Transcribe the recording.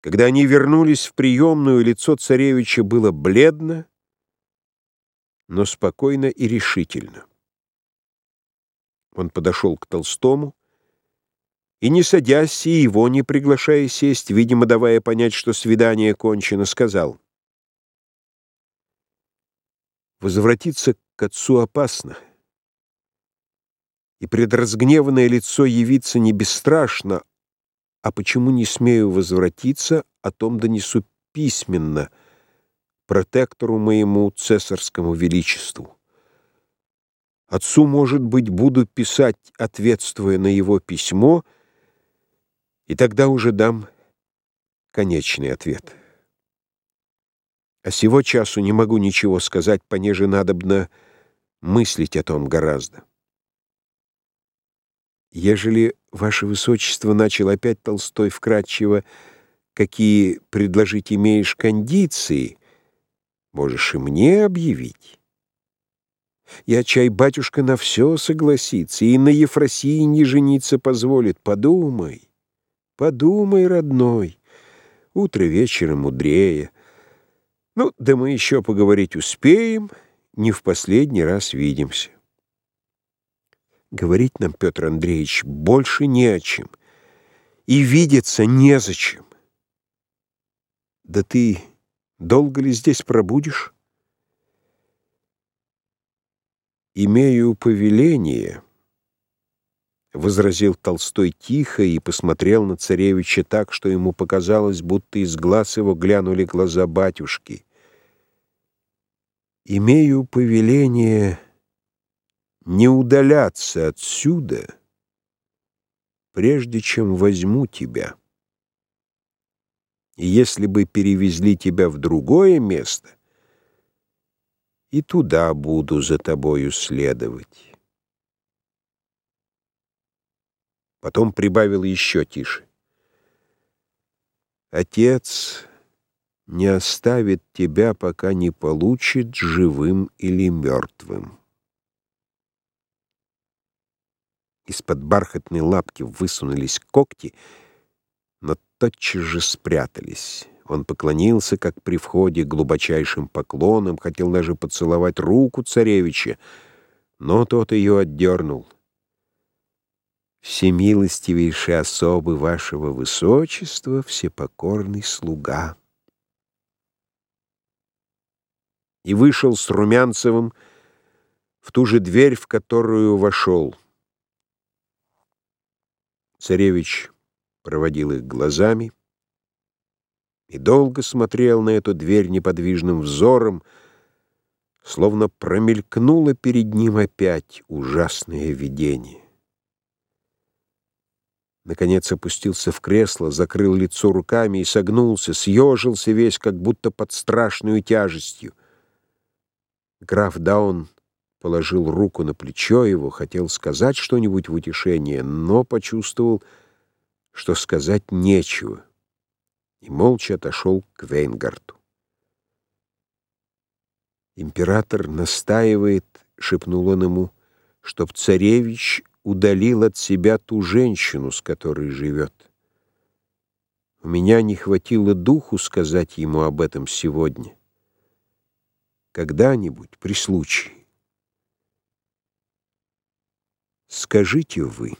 Когда они вернулись в приемную, лицо царевича было бледно, но спокойно и решительно. Он подошел к Толстому и, не садясь, и его не приглашая сесть, видимо, давая понять, что свидание кончено, сказал, «Возвратиться к отцу опасно, и предразгневанное лицо явиться не бесстрашно, а почему не смею возвратиться, о том донесу письменно протектору моему цесарскому величеству. Отцу, может быть, буду писать, ответствуя на его письмо, и тогда уже дам конечный ответ. А сего часу не могу ничего сказать, понеже надобно мыслить о том гораздо. Ежели ваше высочество начал опять Толстой вкратчиво, какие предложить имеешь кондиции, можешь и мне объявить. Я, чай, батюшка, на все согласится, и на Ефросии не жениться позволит. Подумай, подумай, родной, утро вечера мудрее. Ну, да мы еще поговорить успеем, не в последний раз видимся. Говорить нам, Петр Андреевич, больше не о чем. И видеться незачем. Да ты долго ли здесь пробудешь? Имею повеление, — возразил Толстой тихо и посмотрел на царевича так, что ему показалось, будто из глаз его глянули глаза батюшки. «Имею повеление...» не удаляться отсюда, прежде чем возьму тебя. И если бы перевезли тебя в другое место, и туда буду за тобою следовать. Потом прибавил еще тише. Отец не оставит тебя, пока не получит живым или мертвым. Из-под бархатной лапки высунулись когти, но тотчас же спрятались. Он поклонился, как при входе, глубочайшим поклоном, хотел даже поцеловать руку царевича, но тот ее отдернул. «Всемилостивейшие особы вашего высочества, всепокорный слуга». И вышел с Румянцевым в ту же дверь, в которую вошел. Царевич проводил их глазами и долго смотрел на эту дверь неподвижным взором, словно промелькнуло перед ним опять ужасное видение. Наконец опустился в кресло, закрыл лицо руками и согнулся, съежился весь, как будто под страшную тяжестью. Граф Даун положил руку на плечо его, хотел сказать что-нибудь в утешение, но почувствовал, что сказать нечего, и молча отошел к Вейнгарту. «Император настаивает, — шепнул он ему, — чтоб царевич удалил от себя ту женщину, с которой живет. У меня не хватило духу сказать ему об этом сегодня. Когда-нибудь, при случае. Скажите вы.